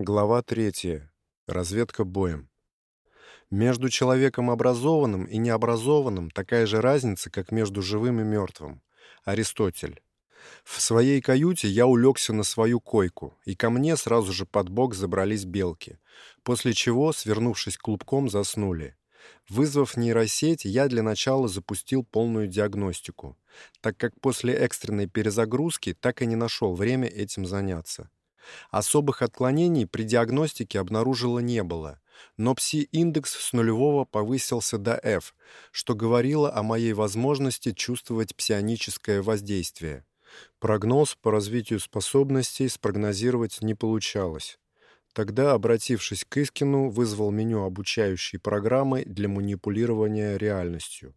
Глава 3. Разведка боем. Между человеком образованным и необразованным такая же разница, как между живым и мертвым. Аристотель. В своей каюте я улегся на свою койку, и ко мне сразу же под бок забрались белки, после чего, свернувшись клубком, заснули. Вызвав нейросеть, я для начала запустил полную диагностику, так как после экстренной перезагрузки так и не нашел время этим заняться. Особых отклонений при диагностике обнаружила не было, но пси-индекс с нулевого повысился до F, что говорило о моей возможности чувствовать псионическое воздействие. Прогноз по развитию способностей спрогнозировать не получалось. Тогда, обратившись к Искину, вызвал меню обучающей программы для манипулирования реальностью.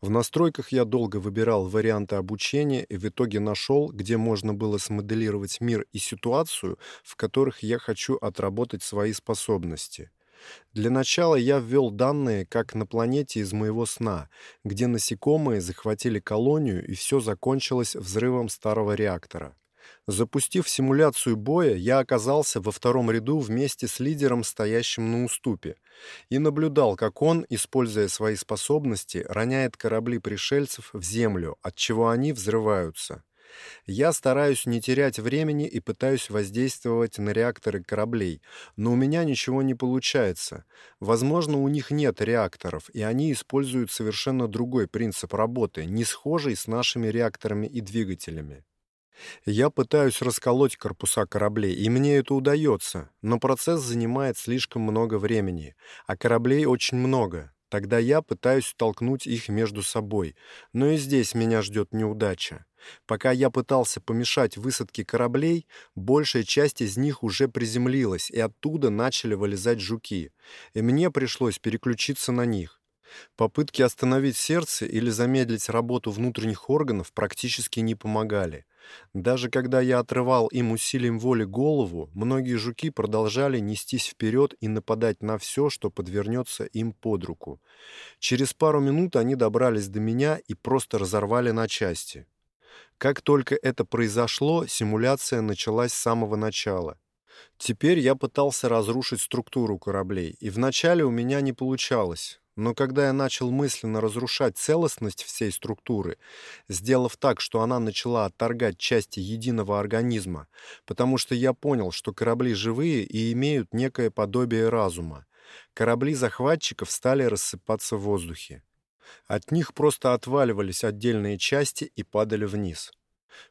В настройках я долго выбирал варианты обучения и в итоге нашел, где можно было смоделировать мир и ситуацию, в которых я хочу отработать свои способности. Для начала я ввел данные, как на планете из моего сна, где насекомые захватили колонию и все закончилось взрывом старого реактора. Запустив симуляцию боя, я оказался во втором ряду вместе с лидером, стоящим на уступе, и наблюдал, как он, используя свои способности, роняет корабли пришельцев в землю, от чего они взрываются. Я стараюсь не терять времени и пытаюсь воздействовать на реакторы кораблей, но у меня ничего не получается. Возможно, у них нет реакторов, и они используют совершенно другой принцип работы, не схожий с нашими реакторами и двигателями. Я пытаюсь расколоть корпуса кораблей, и мне это удается, но процесс занимает слишком много времени, а кораблей очень много. Тогда я пытаюсь толкнуть их между собой, но и здесь меня ждет неудача. Пока я пытался помешать высадке кораблей, большая часть из них уже приземлилась, и оттуда начали вылезать жуки, и мне пришлось переключиться на них. Попытки остановить сердце или замедлить работу внутренних органов практически не помогали. Даже когда я отрывал им усилием воли голову, многие жуки продолжали нестись вперед и нападать на все, что подвернется им под руку. Через пару минут они добрались до меня и просто разорвали на части. Как только это произошло, симуляция началась с самого начала. Теперь я пытался разрушить структуру кораблей, и вначале у меня не получалось. Но когда я начал мысленно разрушать целостность всей структуры, сделав так, что она начала отторгать части единого организма, потому что я понял, что корабли живые и имеют некое подобие разума, корабли захватчиков стали рассыпаться в воздухе. От них просто отваливались отдельные части и падали вниз.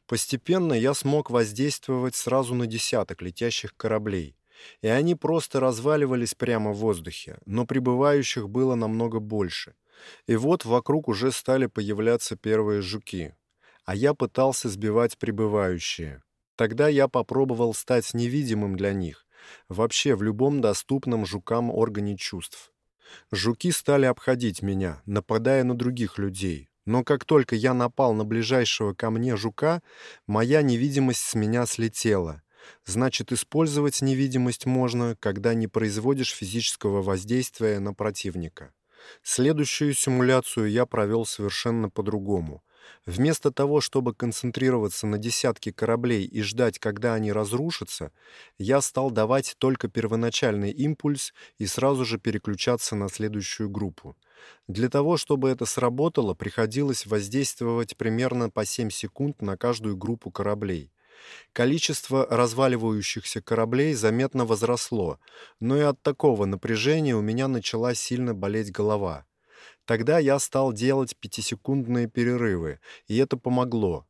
Постепенно я смог воздействовать сразу на десяток летящих кораблей и они просто разваливались прямо в воздухе, но прибывающих было намного больше. И вот вокруг уже стали появляться первые жуки, а я пытался сбивать прибывающие. Тогда я попробовал стать невидимым для них, вообще в любом доступном жукам органе чувств. Жуки стали обходить меня, нападая на других людей. Но как только я напал на ближайшего ко мне жука, моя невидимость с меня слетела, Значит, использовать невидимость можно, когда не производишь физического воздействия на противника. Следующую симуляцию я провел совершенно по-другому. Вместо того, чтобы концентрироваться на десятке кораблей и ждать, когда они разрушатся, я стал давать только первоначальный импульс и сразу же переключаться на следующую группу. Для того, чтобы это сработало, приходилось воздействовать примерно по 7 секунд на каждую группу кораблей. Количество разваливающихся кораблей заметно возросло, но и от такого напряжения у меня начала сильно болеть голова. Тогда я стал делать пятисекундные перерывы, и это помогло.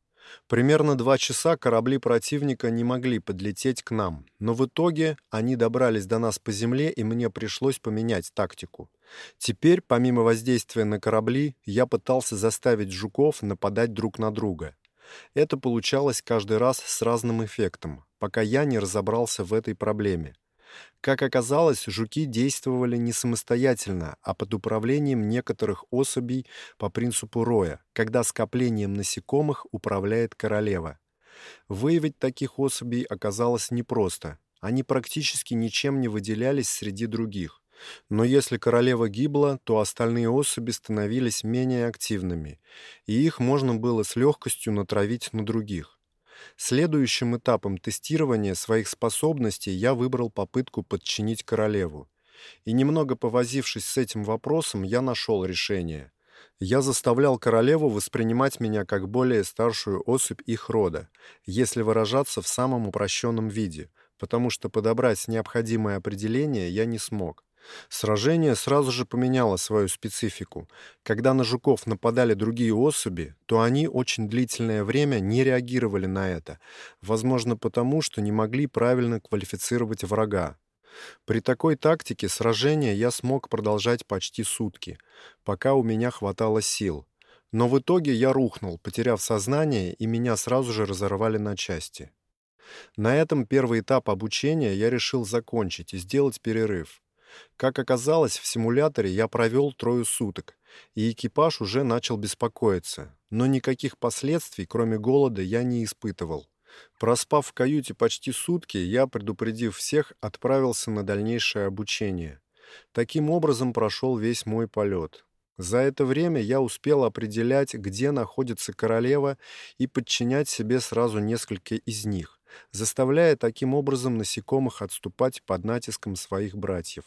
Примерно два часа корабли противника не могли подлететь к нам, но в итоге они добрались до нас по земле, и мне пришлось поменять тактику. Теперь, помимо воздействия на корабли, я пытался заставить жуков нападать друг на друга. Это получалось каждый раз с разным эффектом, пока я не разобрался в этой проблеме. Как оказалось, жуки действовали не самостоятельно, а под управлением некоторых особей по принципу роя, когда скоплением насекомых управляет королева. Выявить таких особей оказалось непросто. Они практически ничем не выделялись среди других. Но если королева гибла, то остальные особи становились менее активными, и их можно было с легкостью натравить на других. Следующим этапом тестирования своих способностей я выбрал попытку подчинить королеву. И немного повозившись с этим вопросом, я нашел решение. Я заставлял королеву воспринимать меня как более старшую особь их рода, если выражаться в самом упрощенном виде, потому что подобрать необходимое определение я не смог. Сражение сразу же поменяло свою специфику. Когда на жуков нападали другие особи, то они очень длительное время не реагировали на это, возможно потому, что не могли правильно квалифицировать врага. При такой тактике сражения я смог продолжать почти сутки, пока у меня хватало сил. Но в итоге я рухнул, потеряв сознание, и меня сразу же разорвали на части. На этом первый этап обучения я решил закончить и сделать перерыв. Как оказалось, в симуляторе я провел трое суток, и экипаж уже начал беспокоиться, но никаких последствий, кроме голода, я не испытывал. Проспав в каюте почти сутки, я, предупредив всех, отправился на дальнейшее обучение. Таким образом прошел весь мой полет. За это время я успел определять, где находится королева, и подчинять себе сразу несколько из них, заставляя таким образом насекомых отступать под натиском своих братьев.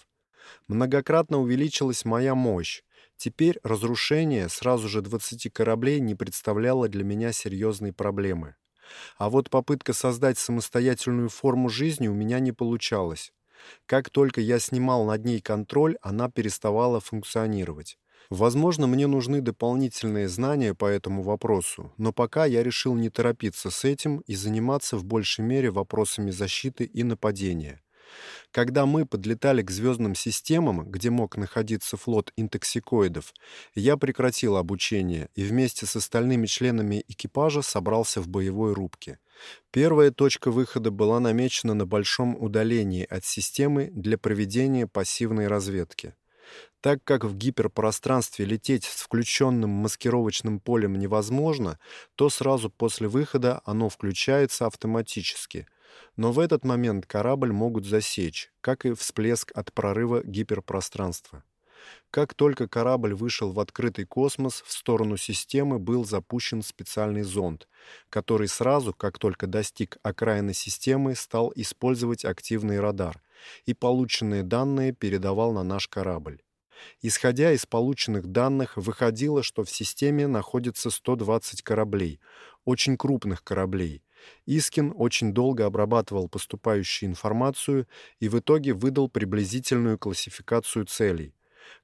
Многократно увеличилась моя мощь. Теперь разрушение сразу же 20 кораблей не представляло для меня серьезной проблемы. А вот попытка создать самостоятельную форму жизни у меня не получалась. Как только я снимал над ней контроль, она переставала функционировать. Возможно, мне нужны дополнительные знания по этому вопросу, но пока я решил не торопиться с этим и заниматься в большей мере вопросами защиты и нападения. Когда мы подлетали к звездным системам, где мог находиться флот интоксикоидов, я прекратил обучение и вместе с остальными членами экипажа собрался в боевой рубке. Первая точка выхода была намечена на большом удалении от системы для проведения пассивной разведки. Так как в гиперпространстве лететь с включенным маскировочным полем невозможно, то сразу после выхода оно включается автоматически, но в этот момент корабль могут засечь, как и всплеск от прорыва гиперпространства. Как только корабль вышел в открытый космос, в сторону системы был запущен специальный зонд, который сразу, как только достиг окраины системы, стал использовать активный радар и полученные данные передавал на наш корабль. Исходя из полученных данных, выходило, что в системе находится 120 кораблей, очень крупных кораблей, Искин очень долго обрабатывал поступающую информацию и в итоге выдал приблизительную классификацию целей.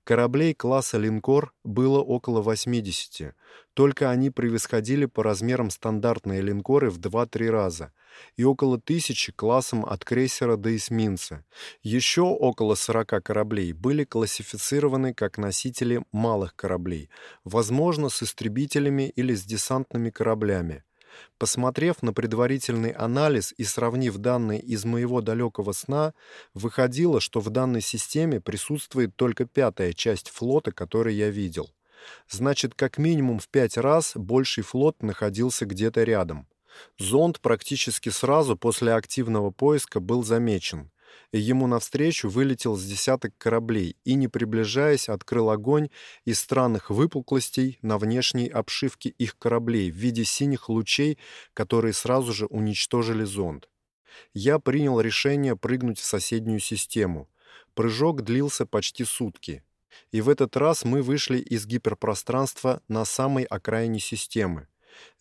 Кораблей класса линкор было около 80, только они превосходили по размерам стандартные линкоры в 2-3 раза, и около тысячи классом от крейсера до эсминца. Еще около 40 кораблей были классифицированы как носители малых кораблей, возможно, с истребителями или с десантными кораблями. Посмотрев на предварительный анализ и сравнив данные из моего далекого сна, выходило, что в данной системе присутствует только пятая часть флота, который я видел. Значит, как минимум в пять раз больший флот находился где-то рядом. Зонд практически сразу после активного поиска был замечен ему навстречу вылетел с десяток кораблей и, не приближаясь, открыл огонь из странных выпуклостей на внешней обшивке их кораблей в виде синих лучей, которые сразу же уничтожили зонд. Я принял решение прыгнуть в соседнюю систему. Прыжок длился почти сутки. И в этот раз мы вышли из гиперпространства на самой окраине системы.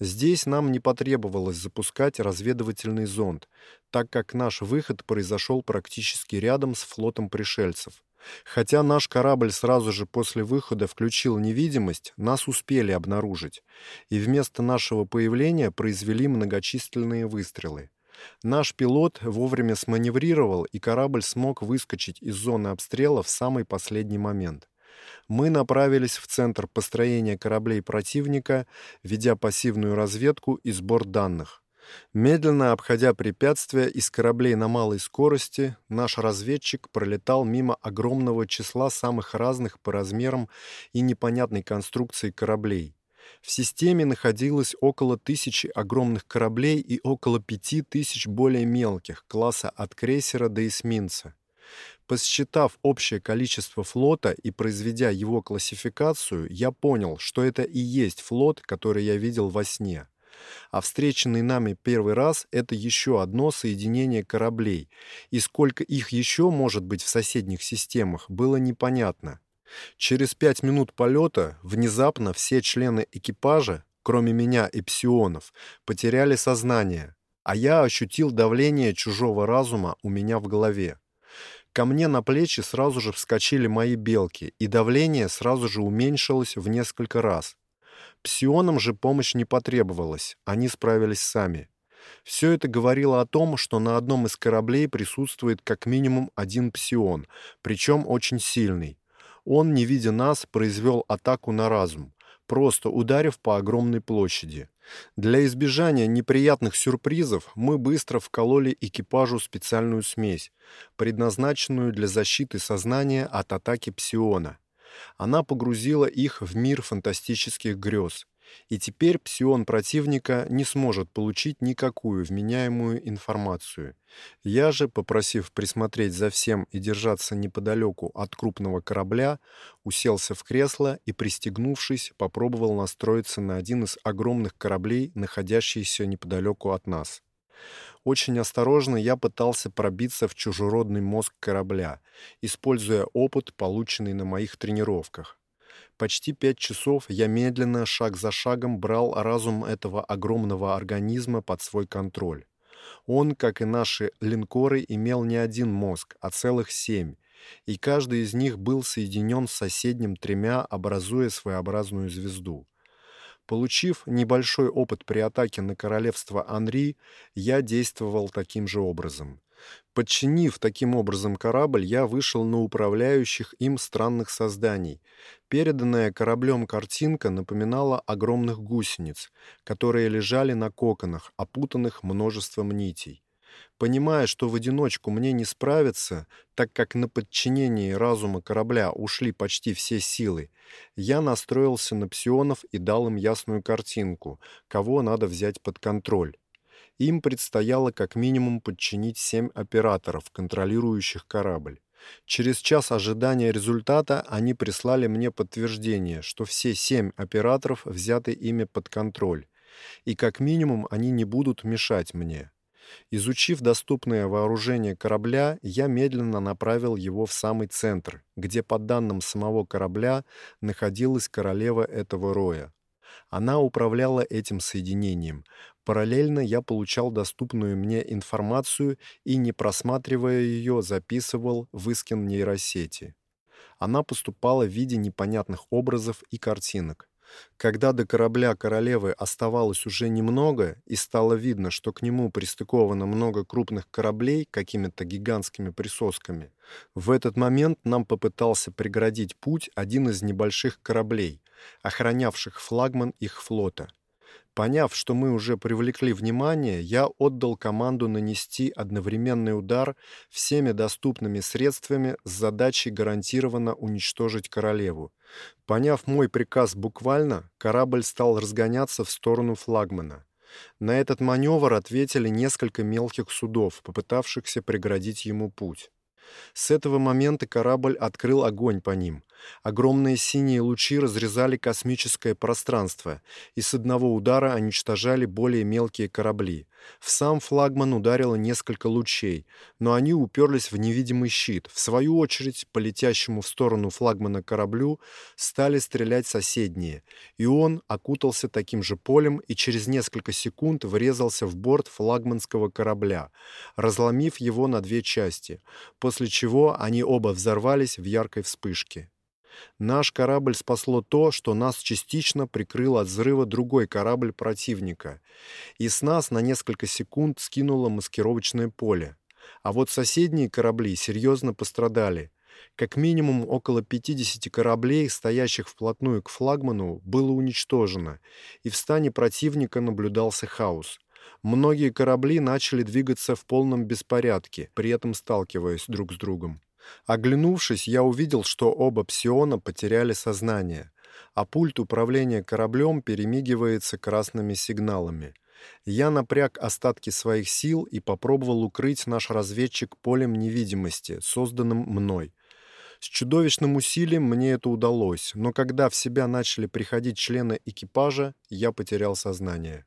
Здесь нам не потребовалось запускать разведывательный зонд, так как наш выход произошел практически рядом с флотом пришельцев. Хотя наш корабль сразу же после выхода включил невидимость, нас успели обнаружить, и вместо нашего появления произвели многочисленные выстрелы. Наш пилот вовремя сманеврировал, и корабль смог выскочить из зоны обстрела в самый последний момент мы направились в центр построения кораблей противника, ведя пассивную разведку и сбор данных. Медленно обходя препятствия из кораблей на малой скорости, наш разведчик пролетал мимо огромного числа самых разных по размерам и непонятной конструкции кораблей. В системе находилось около тысячи огромных кораблей и около пяти тысяч более мелких, класса от крейсера до эсминца. Посчитав общее количество флота и произведя его классификацию, я понял, что это и есть флот, который я видел во сне. А встреченный нами первый раз — это еще одно соединение кораблей, и сколько их еще может быть в соседних системах, было непонятно. Через пять минут полета внезапно все члены экипажа, кроме меня и псионов, потеряли сознание, а я ощутил давление чужого разума у меня в голове. Ко мне на плечи сразу же вскочили мои белки, и давление сразу же уменьшилось в несколько раз. Псионам же помощь не потребовалась, они справились сами. Все это говорило о том, что на одном из кораблей присутствует как минимум один псион, причем очень сильный. Он, не видя нас, произвел атаку на разум, просто ударив по огромной площади. Для избежания неприятных сюрпризов мы быстро вкололи экипажу специальную смесь, предназначенную для защиты сознания от атаки псиона. Она погрузила их в мир фантастических грез. И теперь псион противника не сможет получить никакую вменяемую информацию. Я же, попросив присмотреть за всем и держаться неподалеку от крупного корабля, уселся в кресло и, пристегнувшись, попробовал настроиться на один из огромных кораблей, находящийся неподалеку от нас. Очень осторожно я пытался пробиться в чужеродный мозг корабля, используя опыт, полученный на моих тренировках. Почти пять часов я медленно, шаг за шагом, брал разум этого огромного организма под свой контроль. Он, как и наши линкоры, имел не один мозг, а целых семь, и каждый из них был соединен с соседним тремя, образуя своеобразную звезду. Получив небольшой опыт при атаке на королевство Анри, я действовал таким же образом. Подчинив таким образом корабль, я вышел на управляющих им странных созданий. Переданная кораблем картинка напоминала огромных гусениц, которые лежали на коконах, опутанных множеством нитей. Понимая, что в одиночку мне не справиться, так как на подчинении разума корабля ушли почти все силы, я настроился на псионов и дал им ясную картинку, кого надо взять под контроль. Им предстояло как минимум подчинить семь операторов, контролирующих корабль. Через час ожидания результата они прислали мне подтверждение, что все семь операторов взяты ими под контроль, и как минимум они не будут мешать мне. Изучив доступное вооружение корабля, я медленно направил его в самый центр, где, по данным самого корабля, находилась королева этого роя. Она управляла этим соединением. Параллельно я получал доступную мне информацию и, не просматривая ее, записывал в Искин нейросети. Она поступала в виде непонятных образов и картинок. Когда до корабля королевы оставалось уже немного и стало видно, что к нему пристыковано много крупных кораблей какими-то гигантскими присосками, в этот момент нам попытался преградить путь один из небольших кораблей, охранявших флагман их флота. Поняв, что мы уже привлекли внимание, я отдал команду нанести одновременный удар всеми доступными средствами с задачей гарантированно уничтожить королеву. Поняв мой приказ буквально, корабль стал разгоняться в сторону флагмана. На этот маневр ответили несколько мелких судов, попытавшихся преградить ему путь. С этого момента корабль открыл огонь по ним. Огромные синие лучи разрезали космическое пространство, и с одного удара уничтожали более мелкие корабли. В сам флагман ударило несколько лучей, но они уперлись в невидимый щит. В свою очередь, по летящему в сторону флагмана кораблю стали стрелять соседние, и он окутался таким же полем и через несколько секунд врезался в борт флагманского корабля, разломив его на две части, после чего они оба взорвались в яркой вспышке. Наш корабль спасло то, что нас частично прикрыл от взрыва другой корабль противника, и с нас на несколько секунд скинуло маскировочное поле. А вот соседние корабли серьезно пострадали. Как минимум около 50 кораблей, стоящих вплотную к флагману, было уничтожено, и в стане противника наблюдался хаос. Многие корабли начали двигаться в полном беспорядке, при этом сталкиваясь друг с другом. Оглянувшись, я увидел, что оба псиона потеряли сознание, а пульт управления кораблем перемигивается красными сигналами. Я напряг остатки своих сил и попробовал укрыть наш разведчик полем невидимости, созданным мной. С чудовищным усилием мне это удалось, но когда в себя начали приходить члены экипажа, я потерял сознание.